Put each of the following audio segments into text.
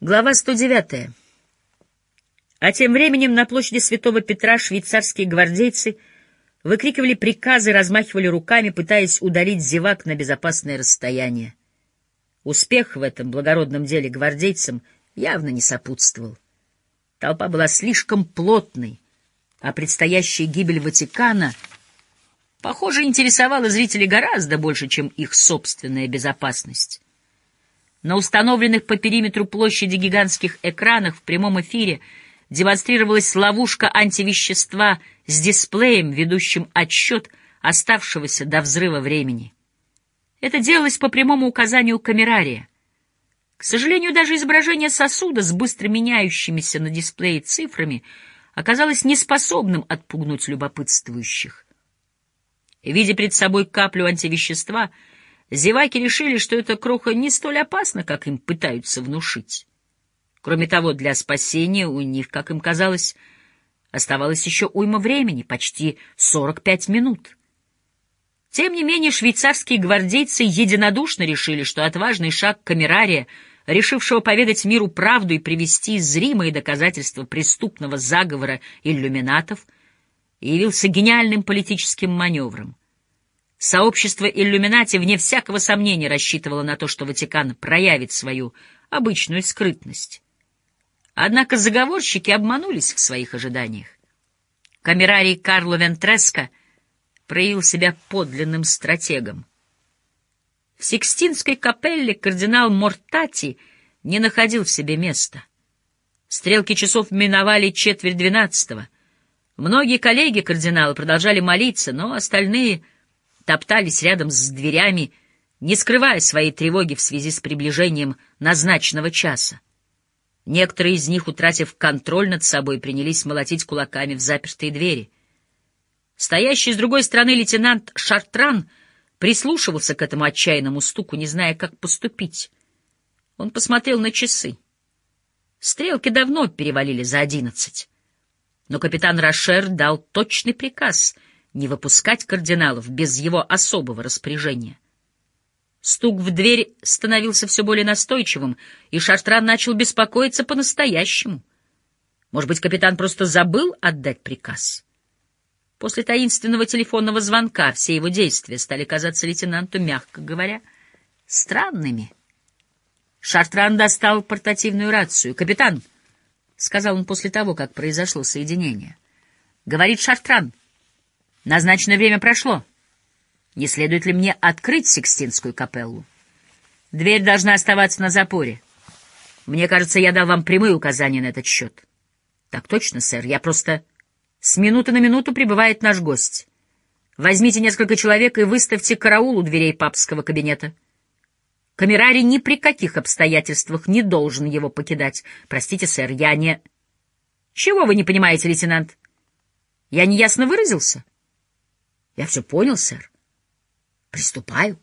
Глава 109. А тем временем на площади Святого Петра швейцарские гвардейцы выкрикивали приказы, размахивали руками, пытаясь удалить зевак на безопасное расстояние. Успех в этом благородном деле гвардейцам явно не сопутствовал. Толпа была слишком плотной, а предстоящая гибель Ватикана, похоже, интересовала зрителей гораздо больше, чем их собственная безопасность. На установленных по периметру площади гигантских экранах в прямом эфире демонстрировалась ловушка антивещества с дисплеем, ведущим отсчет оставшегося до взрыва времени. Это делалось по прямому указанию камерария. К сожалению, даже изображение сосуда с быстро меняющимися на дисплее цифрами оказалось неспособным отпугнуть любопытствующих. Видя перед собой каплю антивещества, Зеваки решили, что эта кроха не столь опасна, как им пытаются внушить. Кроме того, для спасения у них, как им казалось, оставалось еще уйма времени, почти 45 минут. Тем не менее, швейцарские гвардейцы единодушно решили, что отважный шаг камерария, решившего поведать миру правду и привести зримые доказательства преступного заговора иллюминатов, явился гениальным политическим маневром. Сообщество иллюминати, вне всякого сомнения, рассчитывало на то, что Ватикан проявит свою обычную скрытность. Однако заговорщики обманулись в своих ожиданиях. Камерарий Карло Вентреско проявил себя подлинным стратегом. В Сикстинской капелле кардинал Мортати не находил в себе места. Стрелки часов миновали четверть двенадцатого. Многие коллеги кардинала продолжали молиться, но остальные — топтались рядом с дверями, не скрывая своей тревоги в связи с приближением назначенного часа. Некоторые из них, утратив контроль над собой, принялись молотить кулаками в запертые двери. Стоящий с другой стороны лейтенант Шартран прислушивался к этому отчаянному стуку, не зная, как поступить. Он посмотрел на часы. Стрелки давно перевалили за одиннадцать. Но капитан Рошер дал точный приказ — не выпускать кардиналов без его особого распоряжения. Стук в дверь становился все более настойчивым, и Шартран начал беспокоиться по-настоящему. Может быть, капитан просто забыл отдать приказ? После таинственного телефонного звонка все его действия стали казаться лейтенанту, мягко говоря, странными. Шартран достал портативную рацию. «Капитан», — сказал он после того, как произошло соединение, — «говорит Шартран». Назначенное время прошло. Не следует ли мне открыть Сикстинскую капеллу? Дверь должна оставаться на запоре. Мне кажется, я дал вам прямые указания на этот счет. Так точно, сэр. Я просто... С минуты на минуту прибывает наш гость. Возьмите несколько человек и выставьте караул у дверей папского кабинета. Камерарий ни при каких обстоятельствах не должен его покидать. Простите, сэр, я не... Чего вы не понимаете, лейтенант? Я неясно выразился? — я все понял, сэр. Приступаю.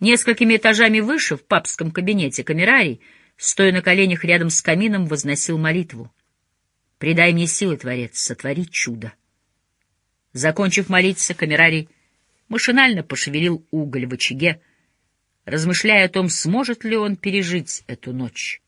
Несколькими этажами выше, в папском кабинете, камерарий, стоя на коленях рядом с камином, возносил молитву. «Предай мне силы, Творец, сотвори чудо». Закончив молиться, камерарий машинально пошевелил уголь в очаге, размышляя о том, сможет ли он пережить эту ночь.